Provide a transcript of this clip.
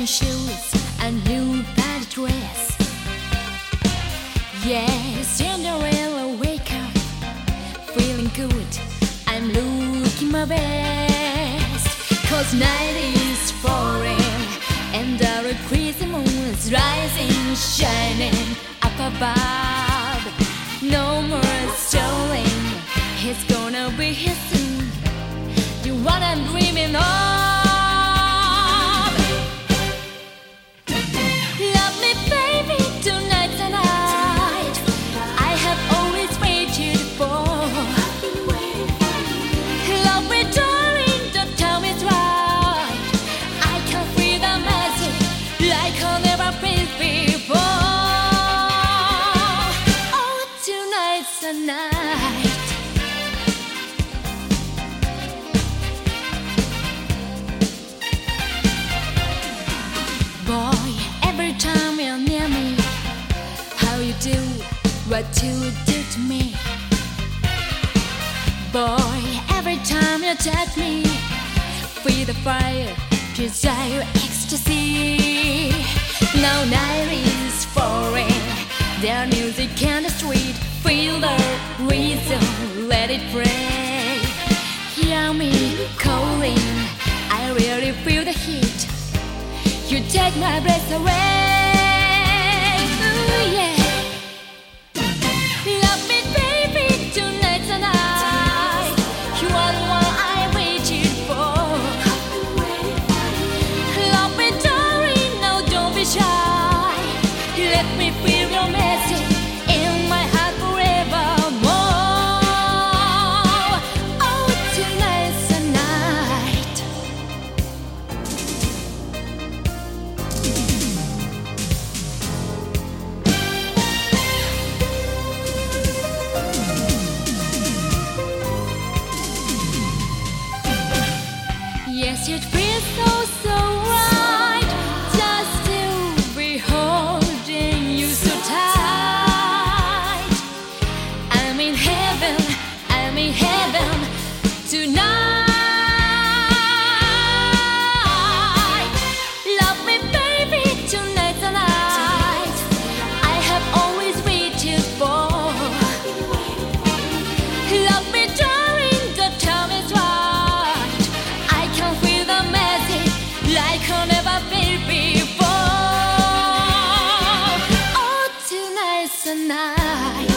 a new bad dress. Yes, Cinderella, wake up, feeling good. I'm looking my best. Cause night is falling, and the crescent moon is rising, shining up above. No more stalling, it's gonna be soon. You what I'm dreaming of. What you do to me. Boy, every time you touch me, feel the fire, desire, ecstasy. Now night is falling, their music on the street, feel the rhythm, let it pray. Hear me calling, I really feel the heat. You take my breath away. tonight.